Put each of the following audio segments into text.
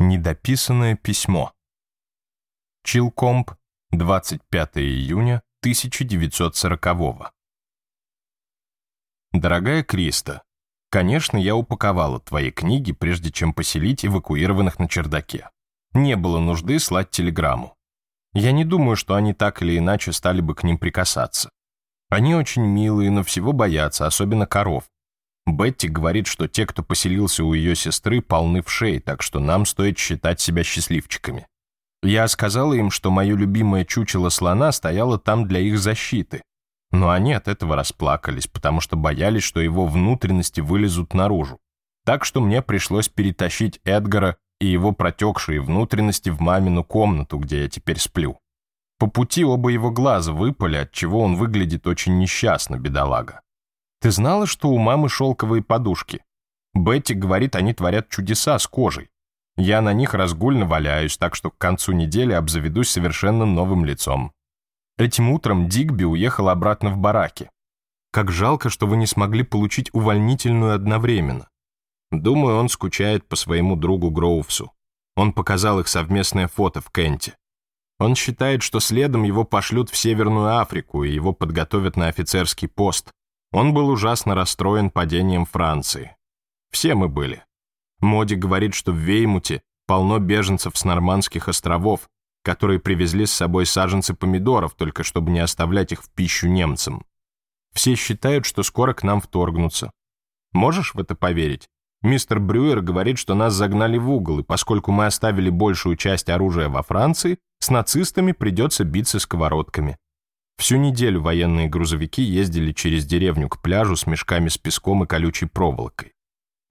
Недописанное письмо. Чилкомп, 25 июня 1940 -го. Дорогая Криста, конечно, я упаковала твои книги, прежде чем поселить эвакуированных на чердаке. Не было нужды слать телеграмму. Я не думаю, что они так или иначе стали бы к ним прикасаться. Они очень милые, но всего боятся, особенно коров, Бетти говорит, что те, кто поселился у ее сестры, полны в шее, так что нам стоит считать себя счастливчиками. Я сказала им, что мое любимое чучело слона стояло там для их защиты. Но они от этого расплакались, потому что боялись, что его внутренности вылезут наружу. Так что мне пришлось перетащить Эдгара и его протекшие внутренности в мамину комнату, где я теперь сплю. По пути оба его глаза выпали, отчего он выглядит очень несчастно, бедолага. Ты знала, что у мамы шелковые подушки? Бетти говорит, они творят чудеса с кожей. Я на них разгульно валяюсь, так что к концу недели обзаведусь совершенно новым лицом. Этим утром Дигби уехал обратно в бараки. Как жалко, что вы не смогли получить увольнительную одновременно. Думаю, он скучает по своему другу Гроувсу. Он показал их совместное фото в Кенте. Он считает, что следом его пошлют в Северную Африку и его подготовят на офицерский пост. Он был ужасно расстроен падением Франции. Все мы были. Моди говорит, что в Веймуте полно беженцев с Нормандских островов, которые привезли с собой саженцы помидоров, только чтобы не оставлять их в пищу немцам. Все считают, что скоро к нам вторгнутся. Можешь в это поверить? Мистер Брюер говорит, что нас загнали в угол, и поскольку мы оставили большую часть оружия во Франции, с нацистами придется биться сковородками. Всю неделю военные грузовики ездили через деревню к пляжу с мешками с песком и колючей проволокой.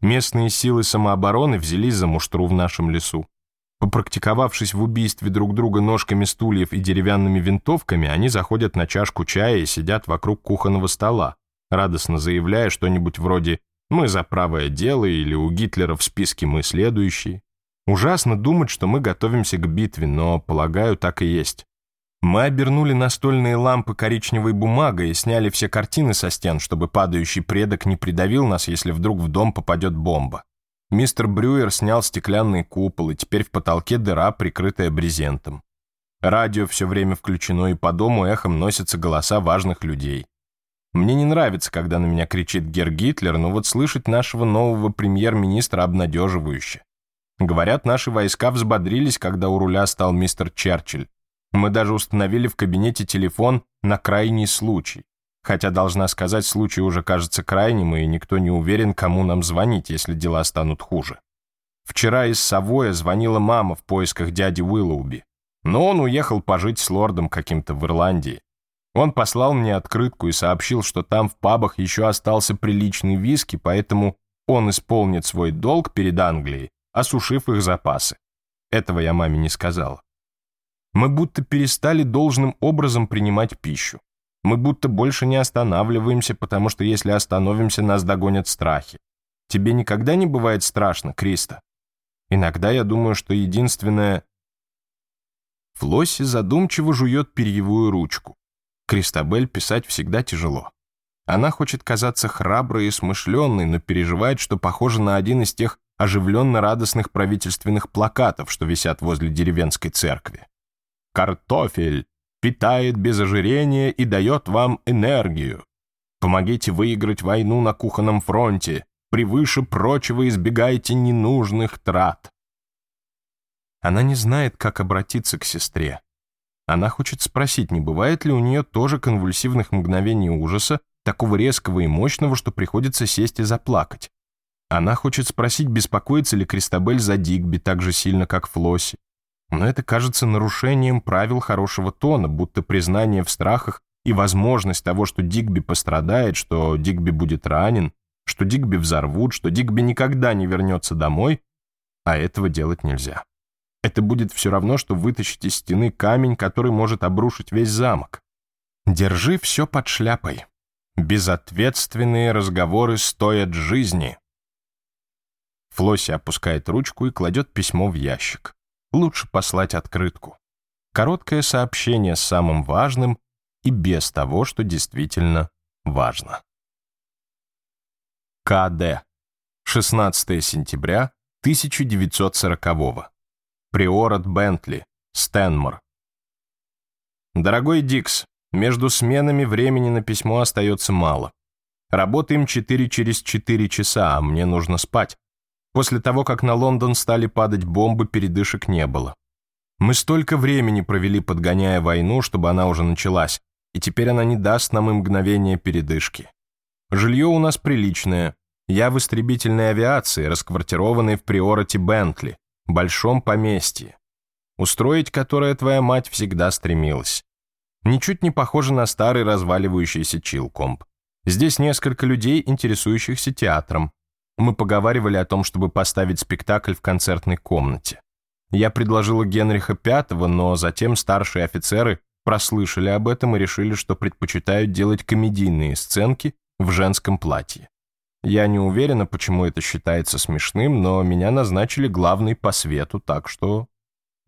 Местные силы самообороны взялись за муштру в нашем лесу. Попрактиковавшись в убийстве друг друга ножками стульев и деревянными винтовками, они заходят на чашку чая и сидят вокруг кухонного стола, радостно заявляя что-нибудь вроде «Мы за правое дело» или «У Гитлера в списке мы следующие». Ужасно думать, что мы готовимся к битве, но, полагаю, так и есть. Мы обернули настольные лампы коричневой бумагой и сняли все картины со стен, чтобы падающий предок не придавил нас, если вдруг в дом попадет бомба. Мистер Брюер снял стеклянный купол, и теперь в потолке дыра, прикрытая брезентом. Радио все время включено, и по дому эхом носятся голоса важных людей. Мне не нравится, когда на меня кричит Гер Гитлер, но вот слышать нашего нового премьер-министра обнадеживающе. Говорят, наши войска взбодрились, когда у руля стал мистер Черчилль. Мы даже установили в кабинете телефон на крайний случай. Хотя, должна сказать, случай уже кажется крайним, и никто не уверен, кому нам звонить, если дела станут хуже. Вчера из Савоя звонила мама в поисках дяди Уиллоуби. Но он уехал пожить с лордом каким-то в Ирландии. Он послал мне открытку и сообщил, что там в пабах еще остался приличный виски, поэтому он исполнит свой долг перед Англией, осушив их запасы. Этого я маме не сказала. Мы будто перестали должным образом принимать пищу. Мы будто больше не останавливаемся, потому что если остановимся, нас догонят страхи. Тебе никогда не бывает страшно, Криста? Иногда я думаю, что единственное... Флосси задумчиво жует перьевую ручку. Кристабель писать всегда тяжело. Она хочет казаться храброй и смышленной, но переживает, что похожа на один из тех оживленно-радостных правительственных плакатов, что висят возле деревенской церкви картофель питает без ожирения и дает вам энергию. Помогите выиграть войну на кухонном фронте. Превыше прочего избегайте ненужных трат. Она не знает, как обратиться к сестре. Она хочет спросить, не бывает ли у нее тоже конвульсивных мгновений ужаса, такого резкого и мощного, что приходится сесть и заплакать. Она хочет спросить, беспокоится ли Кристабель за Дигби так же сильно, как Флосси. Но это кажется нарушением правил хорошего тона, будто признание в страхах и возможность того, что Дигби пострадает, что Дигби будет ранен, что Дигби взорвут, что Дигби никогда не вернется домой, а этого делать нельзя. Это будет все равно, что вытащить из стены камень, который может обрушить весь замок. Держи все под шляпой. Безответственные разговоры стоят жизни. Флосси опускает ручку и кладет письмо в ящик лучше послать открытку. Короткое сообщение с самым важным и без того, что действительно важно. КД. 16 сентября 1940-го. Приорат Бентли, Стэнмор. Дорогой Дикс, между сменами времени на письмо остается мало. Работаем 4 через 4 часа, а мне нужно спать. После того, как на Лондон стали падать бомбы, передышек не было. Мы столько времени провели, подгоняя войну, чтобы она уже началась, и теперь она не даст нам и мгновения передышки. Жилье у нас приличное. Я в истребительной авиации, расквартированной в приорите Бентли, большом поместье, устроить которое твоя мать всегда стремилась. Ничуть не похоже на старый разваливающийся Чилкомб. Здесь несколько людей, интересующихся театром. Мы поговаривали о том, чтобы поставить спектакль в концертной комнате. Я предложила Генриха V, но затем старшие офицеры прослышали об этом и решили, что предпочитают делать комедийные сценки в женском платье. Я не уверена, почему это считается смешным, но меня назначили главной по свету, так что...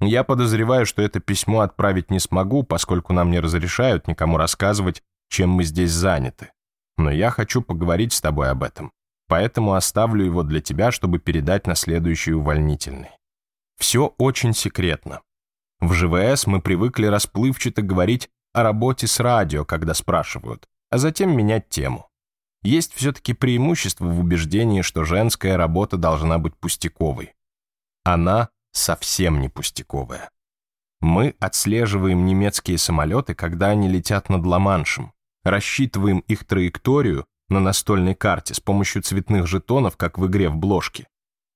Я подозреваю, что это письмо отправить не смогу, поскольку нам не разрешают никому рассказывать, чем мы здесь заняты. Но я хочу поговорить с тобой об этом поэтому оставлю его для тебя, чтобы передать на следующий увольнительный. Все очень секретно. В ЖВС мы привыкли расплывчато говорить о работе с радио, когда спрашивают, а затем менять тему. Есть все-таки преимущество в убеждении, что женская работа должна быть пустяковой. Она совсем не пустяковая. Мы отслеживаем немецкие самолеты, когда они летят над Ла-Маншем, рассчитываем их траекторию на настольной карте с помощью цветных жетонов, как в игре в бложке.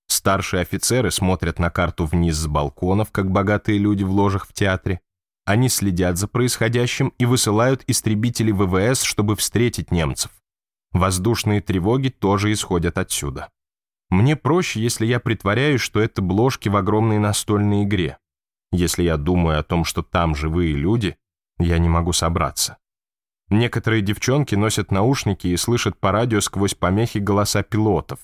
Старшие офицеры смотрят на карту вниз с балконов, как богатые люди в ложах в театре. Они следят за происходящим и высылают истребители ВВС, чтобы встретить немцев. Воздушные тревоги тоже исходят отсюда. Мне проще, если я притворяюсь, что это бложки в огромной настольной игре. Если я думаю о том, что там живые люди, я не могу собраться. Некоторые девчонки носят наушники и слышат по радио сквозь помехи голоса пилотов.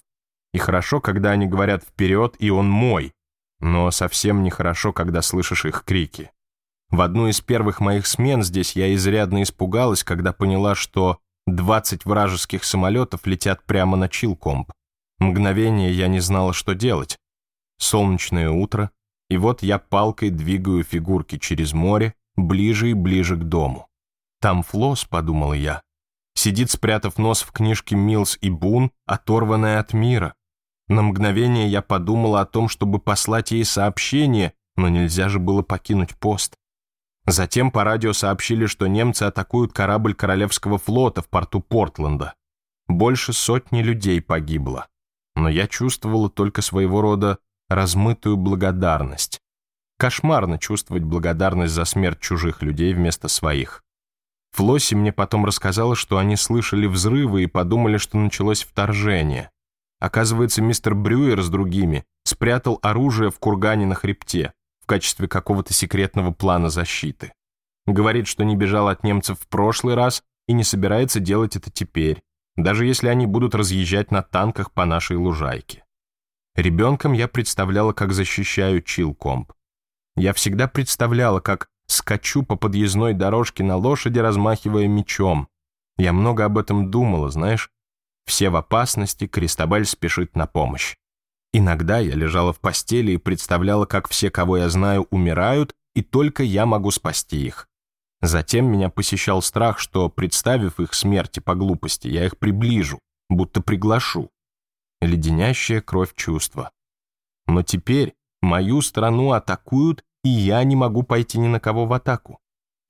И хорошо, когда они говорят «вперед» и «он мой», но совсем нехорошо, когда слышишь их крики. В одну из первых моих смен здесь я изрядно испугалась, когда поняла, что 20 вражеских самолетов летят прямо на Чилкомп. Мгновение я не знала, что делать. Солнечное утро, и вот я палкой двигаю фигурки через море, ближе и ближе к дому. Там Флос, подумал я, сидит, спрятав нос в книжке Милс и Бун, оторванная от мира. На мгновение я подумала о том, чтобы послать ей сообщение, но нельзя же было покинуть пост. Затем по радио сообщили, что немцы атакуют корабль Королевского флота в порту Портленда. Больше сотни людей погибло. Но я чувствовала только своего рода размытую благодарность. Кошмарно чувствовать благодарность за смерть чужих людей вместо своих. Флосси мне потом рассказала, что они слышали взрывы и подумали, что началось вторжение. Оказывается, мистер Брюер с другими спрятал оружие в кургане на хребте в качестве какого-то секретного плана защиты. Говорит, что не бежал от немцев в прошлый раз и не собирается делать это теперь, даже если они будут разъезжать на танках по нашей лужайке. Ребенком я представляла, как защищаю Чилкомп. Я всегда представляла, как скачу по подъездной дорожке на лошади, размахивая мечом. Я много об этом думала, знаешь. Все в опасности, Крестобаль спешит на помощь. Иногда я лежала в постели и представляла, как все, кого я знаю, умирают, и только я могу спасти их. Затем меня посещал страх, что, представив их смерти по глупости, я их приближу, будто приглашу. Леденящая кровь чувства. Но теперь мою страну атакуют, и я не могу пойти ни на кого в атаку.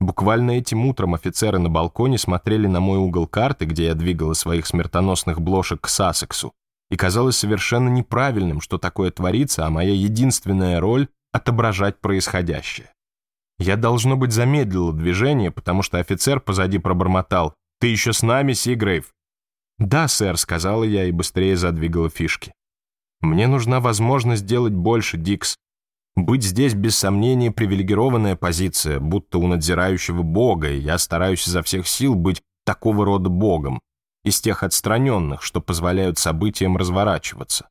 Буквально этим утром офицеры на балконе смотрели на мой угол карты, где я двигала своих смертоносных блошек к Сассексу, и казалось совершенно неправильным, что такое творится, а моя единственная роль — отображать происходящее. Я, должно быть, замедлила движение, потому что офицер позади пробормотал «Ты еще с нами, Сигрейв?» «Да, сэр», — сказала я и быстрее задвигала фишки. «Мне нужна возможность делать больше, Дикс. Быть здесь, без сомнения, привилегированная позиция, будто у надзирающего Бога, и я стараюсь изо всех сил быть такого рода Богом, из тех отстраненных, что позволяют событиям разворачиваться.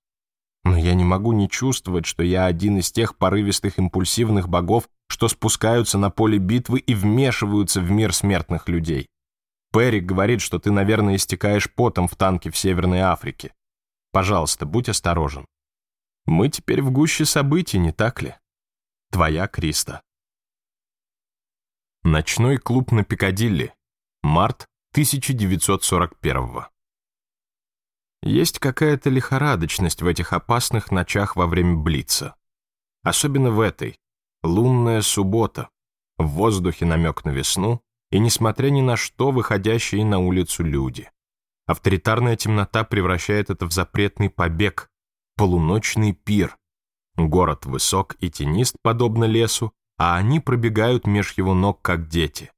Но я не могу не чувствовать, что я один из тех порывистых импульсивных богов, что спускаются на поле битвы и вмешиваются в мир смертных людей. Перри говорит, что ты, наверное, истекаешь потом в танке в Северной Африке. Пожалуйста, будь осторожен. Мы теперь в гуще событий, не так ли? Твоя Криста. Ночной клуб на Пикадилли. Март 1941 Есть какая-то лихорадочность в этих опасных ночах во время Блица. Особенно в этой. Лунная суббота. В воздухе намек на весну и, несмотря ни на что, выходящие на улицу люди. Авторитарная темнота превращает это в запретный побег, полуночный пир. Город высок и тенист, подобно лесу, а они пробегают меж его ног, как дети.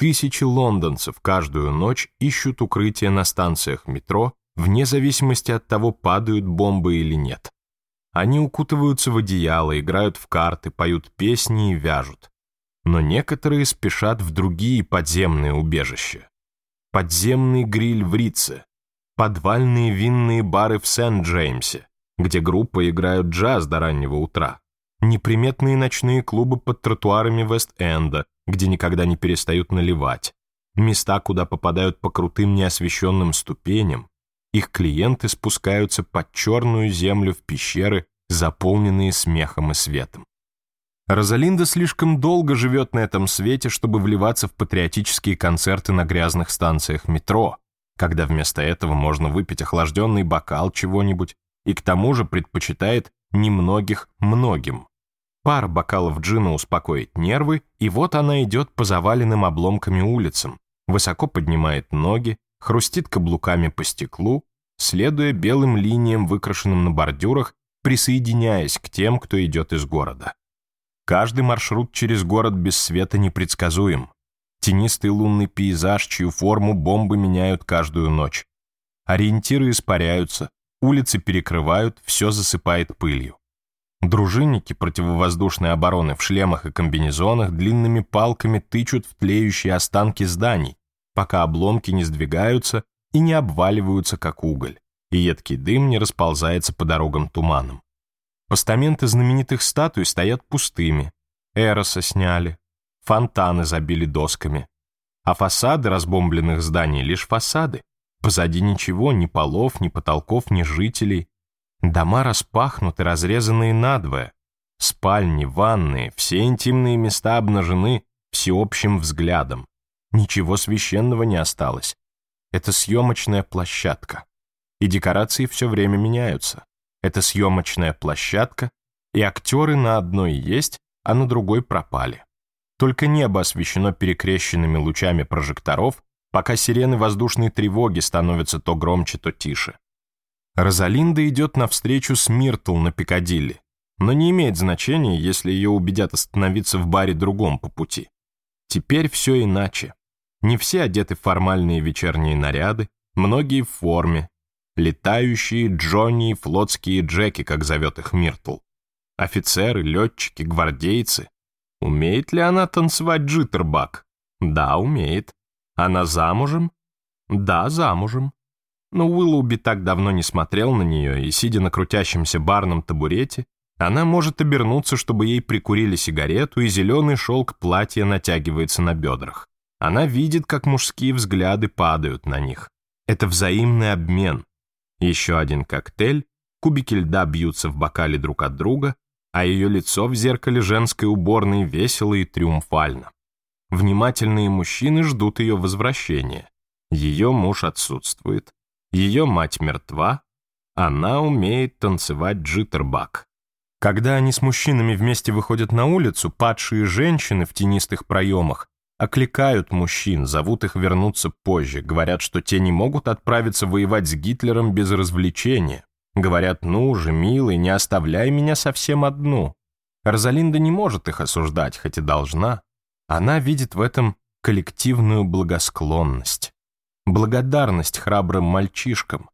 Тысячи лондонцев каждую ночь ищут укрытие на станциях метро, вне зависимости от того, падают бомбы или нет. Они укутываются в одеяло, играют в карты, поют песни и вяжут. Но некоторые спешат в другие подземные убежища. Подземный гриль в Рице, подвальные винные бары в Сент-Джеймсе, где группы играют джаз до раннего утра, неприметные ночные клубы под тротуарами Вест-Энда, где никогда не перестают наливать, места, куда попадают по крутым неосвещенным ступеням, их клиенты спускаются под черную землю в пещеры, заполненные смехом и светом. Розалинда слишком долго живет на этом свете, чтобы вливаться в патриотические концерты на грязных станциях метро, когда вместо этого можно выпить охлажденный бокал чего-нибудь, и к тому же предпочитает немногих многим. Пар бокалов джина успокоит нервы, и вот она идет по заваленным обломками улицам, высоко поднимает ноги, хрустит каблуками по стеклу, следуя белым линиям, выкрашенным на бордюрах, присоединяясь к тем, кто идет из города. Каждый маршрут через город без света непредсказуем. Тенистый лунный пейзаж, чью форму бомбы меняют каждую ночь. Ориентиры испаряются, улицы перекрывают, все засыпает пылью. Дружинники противовоздушной обороны в шлемах и комбинезонах длинными палками тычут в тлеющие останки зданий, пока обломки не сдвигаются и не обваливаются, как уголь, и едкий дым не расползается по дорогам туманом. Постаменты знаменитых статуй стоят пустыми, Эроса сняли, фонтаны забили досками, а фасады разбомбленных зданий лишь фасады. Позади ничего, ни полов, ни потолков, ни жителей. Дома распахнуты, разрезанные надвое. Спальни, ванны, все интимные места обнажены всеобщим взглядом. Ничего священного не осталось. Это съемочная площадка. И декорации все время меняются. Это съемочная площадка, и актеры на одной есть, а на другой пропали. Только небо освещено перекрещенными лучами прожекторов, пока сирены воздушной тревоги становятся то громче, то тише. Розалинда идет навстречу с Миртл на Пикадилли, но не имеет значения, если ее убедят остановиться в баре другом по пути. Теперь все иначе. Не все одеты в формальные вечерние наряды, многие в форме. Летающие Джонни и флотские Джеки, как зовет их Миртл. Офицеры, летчики, гвардейцы. Умеет ли она танцевать джиттербак? Да, умеет. Она замужем? Да, замужем. Но Уиллоуби так давно не смотрел на нее, и, сидя на крутящемся барном табурете, она может обернуться, чтобы ей прикурили сигарету, и зеленый шелк платья натягивается на бедрах. Она видит, как мужские взгляды падают на них. Это взаимный обмен. Еще один коктейль, кубики льда бьются в бокале друг от друга, а ее лицо в зеркале женской уборной весело и триумфально. Внимательные мужчины ждут ее возвращения. Ее муж отсутствует. Ее мать мертва. Она умеет танцевать джиттербак. Когда они с мужчинами вместе выходят на улицу, падшие женщины в тенистых проемах окликают мужчин, зовут их вернуться позже, говорят, что те не могут отправиться воевать с Гитлером без развлечения. Говорят, ну же, милый, не оставляй меня совсем одну. Розалинда не может их осуждать, хоть и должна. Она видит в этом коллективную благосклонность, благодарность храбрым мальчишкам.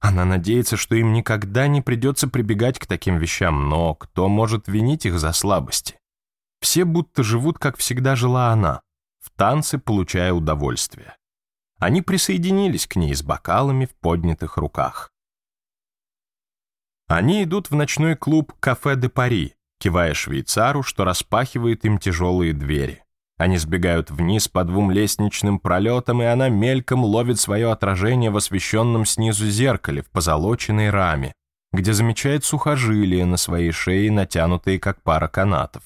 Она надеется, что им никогда не придется прибегать к таким вещам, но кто может винить их за слабости? Все будто живут, как всегда жила она, в танце получая удовольствие. Они присоединились к ней с бокалами в поднятых руках. Они идут в ночной клуб «Кафе де Пари», кивая швейцару, что распахивает им тяжелые двери. Они сбегают вниз по двум лестничным пролетам, и она мельком ловит свое отражение в освещенном снизу зеркале в позолоченной раме, где замечает сухожилия на своей шее, натянутые как пара канатов.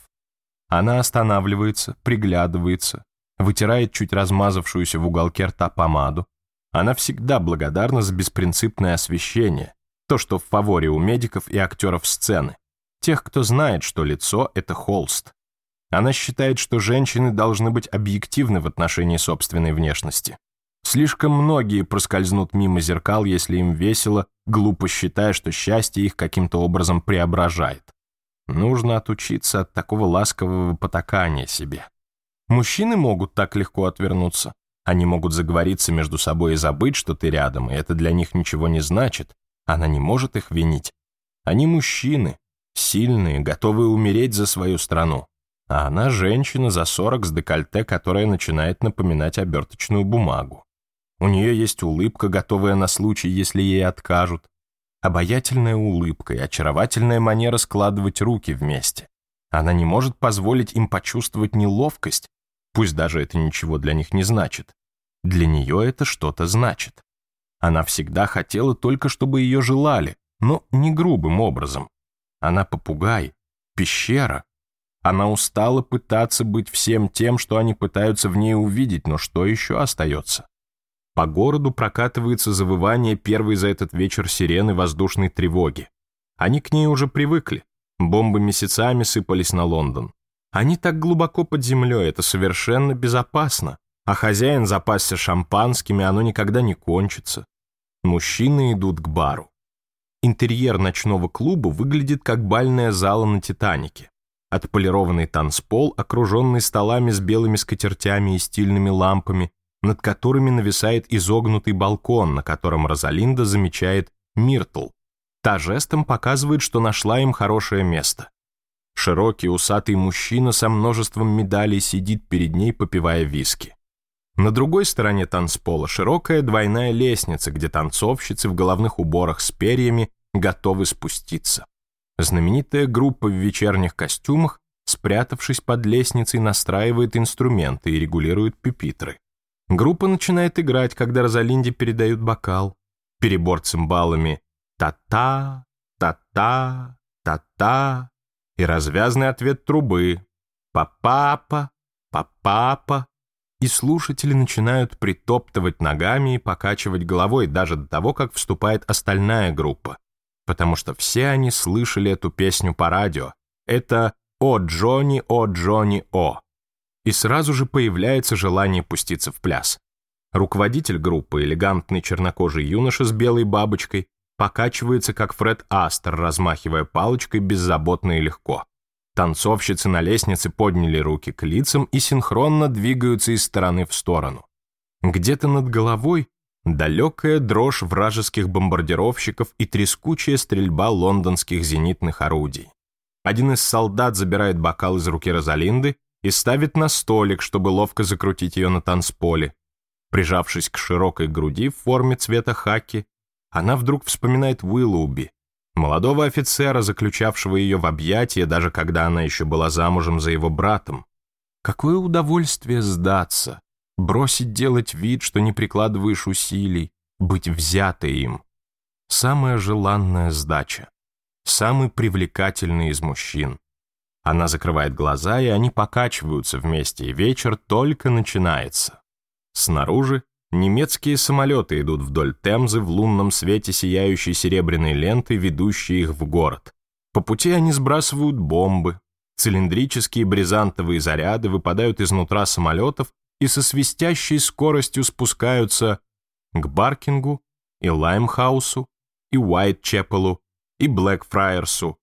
Она останавливается, приглядывается, вытирает чуть размазавшуюся в уголке рта помаду. Она всегда благодарна за беспринципное освещение, то, что в фаворе у медиков и актеров сцены, тех, кто знает, что лицо — это холст. Она считает, что женщины должны быть объективны в отношении собственной внешности. Слишком многие проскользнут мимо зеркал, если им весело, глупо считая, что счастье их каким-то образом преображает. Нужно отучиться от такого ласкового потакания себе. Мужчины могут так легко отвернуться. Они могут заговориться между собой и забыть, что ты рядом, и это для них ничего не значит. Она не может их винить. Они мужчины, сильные, готовые умереть за свою страну а она женщина за 40 с декольте, которая начинает напоминать оберточную бумагу. У нее есть улыбка, готовая на случай, если ей откажут. Обаятельная улыбка и очаровательная манера складывать руки вместе. Она не может позволить им почувствовать неловкость, пусть даже это ничего для них не значит. Для нее это что-то значит. Она всегда хотела только, чтобы ее желали, но не грубым образом. Она попугай, пещера, она устала пытаться быть всем тем, что они пытаются в ней увидеть, но что еще остается? По городу прокатывается завывание первой за этот вечер сирены воздушной тревоги. Они к ней уже привыкли. Бомбы месяцами сыпались на Лондон. Они так глубоко под землей, это совершенно безопасно. А хозяин запасся шампанскими, оно никогда не кончится. Мужчины идут к бару. Интерьер ночного клуба выглядит как бальная зала на «Титанике». Отполированный танцпол, окруженный столами с белыми скатертями и стильными лампами, над которыми нависает изогнутый балкон, на котором Розалинда замечает Миртл. Та жестом показывает, что нашла им хорошее место. Широкий усатый мужчина со множеством медалей сидит перед ней, попивая виски. На другой стороне танцпола широкая двойная лестница, где танцовщицы в головных уборах с перьями готовы спуститься. Знаменитая группа в вечерних костюмах, спрятавшись под лестницей, настраивает инструменты и регулирует пюпитры. Группа начинает играть, когда Розалинде передают бокал. Перебор цимбалами «та-та», «та-та», «та-та» и развязный ответ трубы «па-папа», «па-папа». И слушатели начинают притоптывать ногами и покачивать головой даже до того, как вступает остальная группа потому что все они слышали эту песню по радио. Это «О, Джонни, о, Джонни, о!» И сразу же появляется желание пуститься в пляс. Руководитель группы, элегантный чернокожий юноша с белой бабочкой, покачивается, как Фред Астер, размахивая палочкой беззаботно и легко. Танцовщицы на лестнице подняли руки к лицам и синхронно двигаются из стороны в сторону. Где-то над головой далекая дрожь вражеских бомбардировщиков и трескучая стрельба лондонских зенитных орудий. Один из солдат забирает бокал из руки Розалинды и ставит на столик, чтобы ловко закрутить ее на танцполе. Прижавшись к широкой груди в форме цвета хаки, она вдруг вспоминает Уиллоуби, молодого офицера, заключавшего ее в объятия, даже когда она еще была замужем за его братом. Какое удовольствие сдаться! бросить делать вид, что не прикладываешь усилий, быть взятой им. Самая желанная сдача. Самый привлекательный из мужчин. Она закрывает глаза, и они покачиваются вместе, и вечер только начинается. Снаружи немецкие самолеты идут вдоль Темзы в лунном свете сияющей серебряной ленты, ведущей их в город. По пути они сбрасывают бомбы. Цилиндрические брезантовые заряды выпадают изнутра самолетов и со свистящей скоростью спускаются к Баркингу и Лаймхаусу и Уайтчепелу и Блэкфраерсу,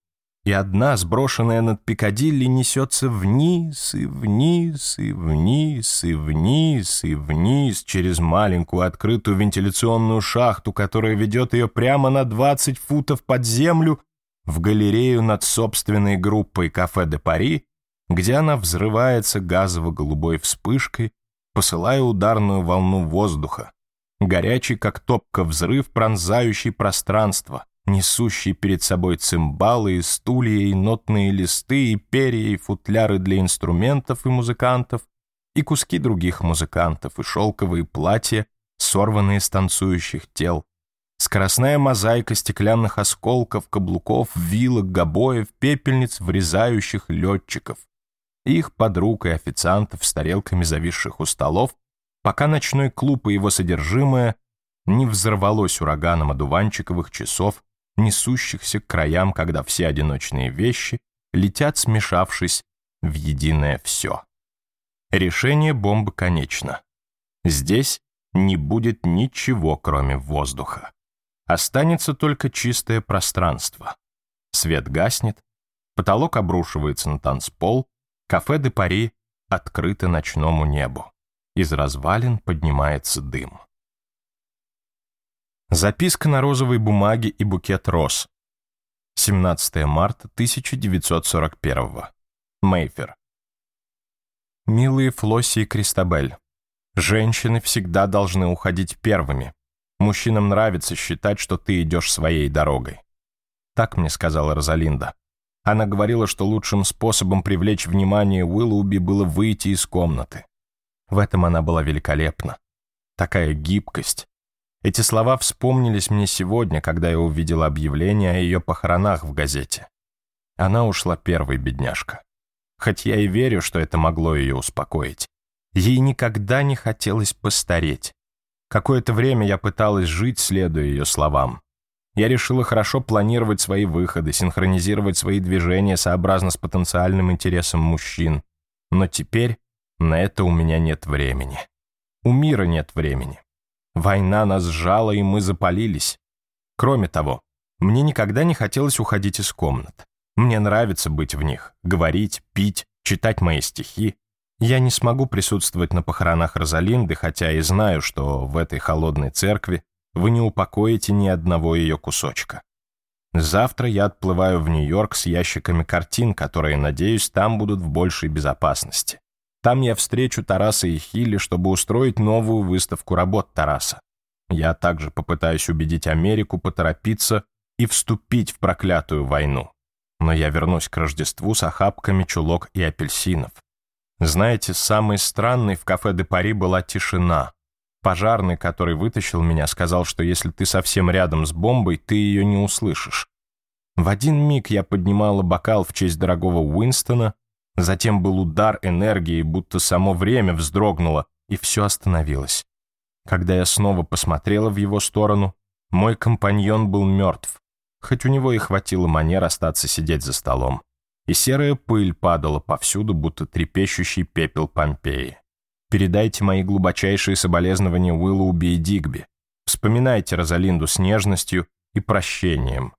и одна, сброшенная над Пикадилли, несется вниз и вниз и вниз и вниз и вниз через маленькую открытую вентиляционную шахту, которая ведет ее прямо на 20 футов под землю в галерею над собственной группой кафе де Пари, где она взрывается газово-голубой вспышкой посылая ударную волну воздуха, горячий, как топка, взрыв, пронзающий пространство, несущий перед собой цимбалы и стулья, и нотные листы, и перья, и футляры для инструментов и музыкантов, и куски других музыкантов, и шелковые платья, сорванные с танцующих тел, скоростная мозаика стеклянных осколков, каблуков, вилок, гобоев, пепельниц, врезающих летчиков — их подруг и официантов с тарелками зависших у столов, пока ночной клуб и его содержимое не взорвалось ураганом одуванчиковых часов, несущихся к краям, когда все одиночные вещи летят, смешавшись в единое все. Решение бомбы конечно. Здесь не будет ничего, кроме воздуха. Останется только чистое пространство. Свет гаснет, потолок обрушивается на танцпол, Кафе де Пари открыто ночному небу. Из развалин поднимается дым. Записка на розовой бумаге и букет роз. 17 марта 1941. Мейфер. Милые Флосси и Кристабель, женщины всегда должны уходить первыми. Мужчинам нравится считать, что ты идешь своей дорогой. Так мне сказала Розалинда. Она говорила, что лучшим способом привлечь внимание Уиллуби было выйти из комнаты. В этом она была великолепна. Такая гибкость. Эти слова вспомнились мне сегодня, когда я увидел объявление о ее похоронах в газете. Она ушла первой, бедняжка. Хоть я и верю, что это могло ее успокоить. Ей никогда не хотелось постареть. Какое-то время я пыталась жить, следуя ее словам. Я решила хорошо планировать свои выходы, синхронизировать свои движения сообразно с потенциальным интересом мужчин. Но теперь на это у меня нет времени. У мира нет времени. Война нас сжала, и мы запалились. Кроме того, мне никогда не хотелось уходить из комнат. Мне нравится быть в них, говорить, пить, читать мои стихи. Я не смогу присутствовать на похоронах Розалинды, хотя и знаю, что в этой холодной церкви вы не упокоите ни одного ее кусочка. Завтра я отплываю в Нью-Йорк с ящиками картин, которые, надеюсь, там будут в большей безопасности. Там я встречу Тараса и Хилли, чтобы устроить новую выставку работ Тараса. Я также попытаюсь убедить Америку поторопиться и вступить в проклятую войну. Но я вернусь к Рождеству с охапками чулок и апельсинов. Знаете, самой странной в кафе де Пари была тишина. Пожарный, который вытащил меня, сказал, что если ты совсем рядом с бомбой, ты ее не услышишь. В один миг я поднимала бокал в честь дорогого Уинстона, затем был удар энергии, будто само время вздрогнуло, и все остановилось. Когда я снова посмотрела в его сторону, мой компаньон был мертв, хоть у него и хватило манер остаться сидеть за столом. И серая пыль падала повсюду, будто трепещущий пепел Помпеи. Передайте мои глубочайшие соболезнования Уиллу Би Дигби. Вспоминайте Розалинду с нежностью и прощением.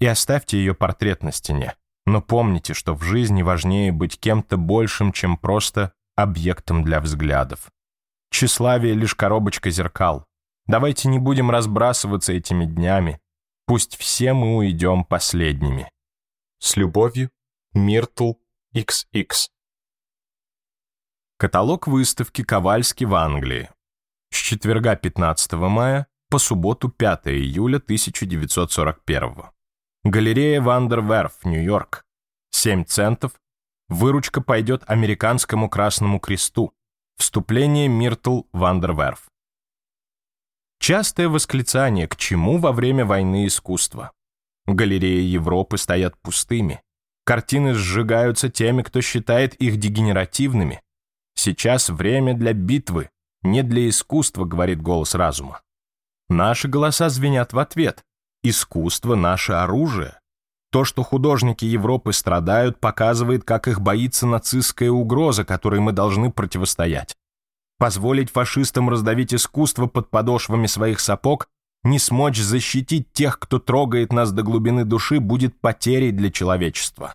И оставьте ее портрет на стене. Но помните, что в жизни важнее быть кем-то большим, чем просто объектом для взглядов. Тщеславие — лишь коробочка зеркал. Давайте не будем разбрасываться этими днями. Пусть все мы уйдем последними. С любовью, Миртл XX. Каталог выставки «Ковальский в Англии» с четверга 15 мая по субботу 5 июля 1941. Галерея Вандерверф, Нью-Йорк. 7 центов. Выручка пойдет американскому Красному Кресту. Вступление Миртл Вандерверф. Частое восклицание «К чему во время войны искусство?» Галереи Европы стоят пустыми. Картины сжигаются теми, кто считает их дегенеративными. Сейчас время для битвы, не для искусства, говорит голос разума. Наши голоса звенят в ответ. Искусство – наше оружие. То, что художники Европы страдают, показывает, как их боится нацистская угроза, которой мы должны противостоять. Позволить фашистам раздавить искусство под подошвами своих сапог, не смочь защитить тех, кто трогает нас до глубины души, будет потерей для человечества.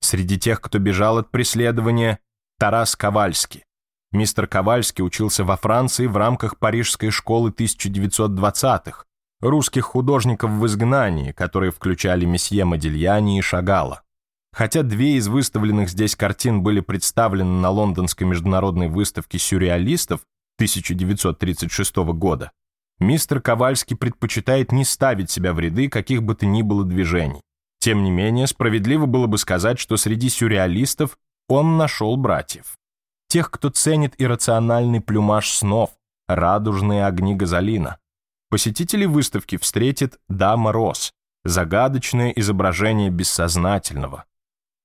Среди тех, кто бежал от преследования, Тарас Ковальский. Мистер Ковальский учился во Франции в рамках Парижской школы 1920-х, русских художников в изгнании, которые включали месье Модильяни и Шагала. Хотя две из выставленных здесь картин были представлены на лондонской международной выставке сюрреалистов 1936 года, мистер Ковальский предпочитает не ставить себя в ряды каких бы то ни было движений. Тем не менее, справедливо было бы сказать, что среди сюрреалистов он нашел братьев. Тех, кто ценит иррациональный плюмаж снов, радужные огни газолина. Посетители выставки встретит Дама Роз, загадочное изображение бессознательного.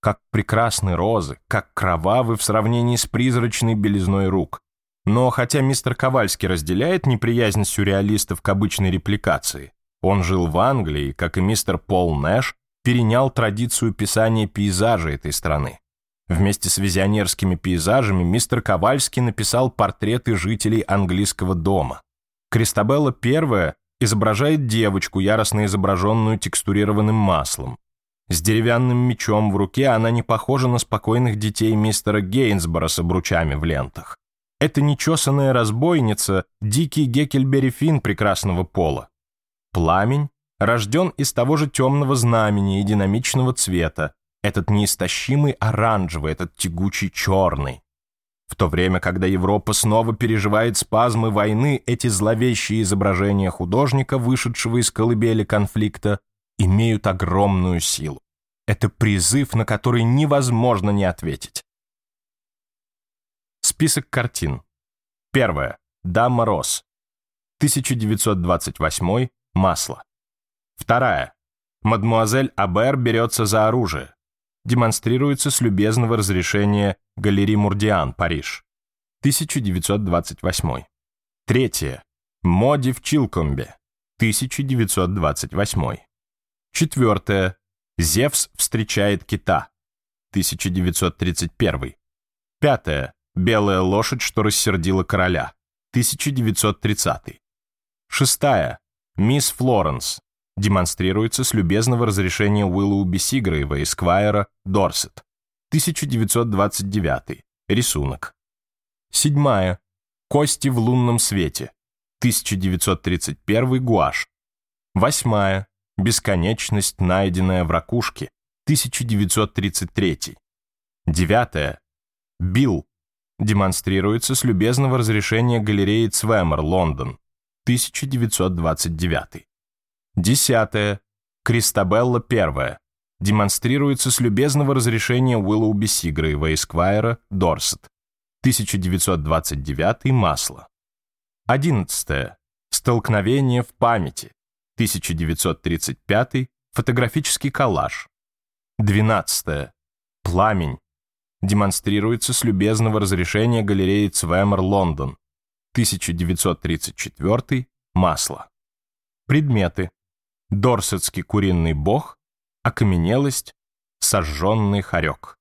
Как прекрасны розы, как кровавы в сравнении с призрачной белизной рук. Но хотя мистер Ковальский разделяет неприязнь сюрреалистов к обычной репликации, он жил в Англии, как и мистер Пол Нэш, перенял традицию писания пейзажа этой страны. Вместе с визионерскими пейзажами мистер Ковальский написал портреты жителей английского дома. Кристабелла первая изображает девочку, яростно изображенную текстурированным маслом. С деревянным мечом в руке она не похожа на спокойных детей мистера Гейнсбора с обручами в лентах. Это нечесанная разбойница, дикий Геккельбери Финн прекрасного пола. Пламень рожден из того же темного знамени и динамичного цвета, этот неистощимый оранжевый, этот тягучий черный. В то время, когда Европа снова переживает спазмы войны, эти зловещие изображения художника, вышедшего из колыбели конфликта, имеют огромную силу. Это призыв, на который невозможно не ответить. Список картин. Первое. Дама Рос. 1928. Масло. Вторая. Мадмуазель Абер берется за оружие демонстрируется с любезного разрешения галереи Мурдиан, Париж, 1928. Третье. Моди в Чилкомбе, 1928. Четвертое. Зевс встречает кита, 1931. Пятое. Белая лошадь, что рассердила короля, 1930. Шестая. Мисс Флоренс, демонстрируется с любезного разрешения Уиллоу Бесигрейва и Сквайра Дорсет. 1929. Рисунок. Седьмая. Кости в лунном свете. 1931 гуашь. Восьмая. Бесконечность, найденная в ракушке. 1933. Девятая. Билл. Демонстрируется с любезного разрешения галереи Цвемер, Лондон. 1929. Десятое. Кристабелла первая. Демонстрируется с любезного разрешения Уиллоу Бесигрейва Эсквайра, Дорсет. 1929 масло. 11. Столкновение в памяти. 1935 фотографический коллаж. 12. Пламень. Демонстрируется с любезного разрешения галереи Цвемер, Лондон. 1934 масло. Предметы дорсетский куриный бог, окаменелость, сожженный хорек.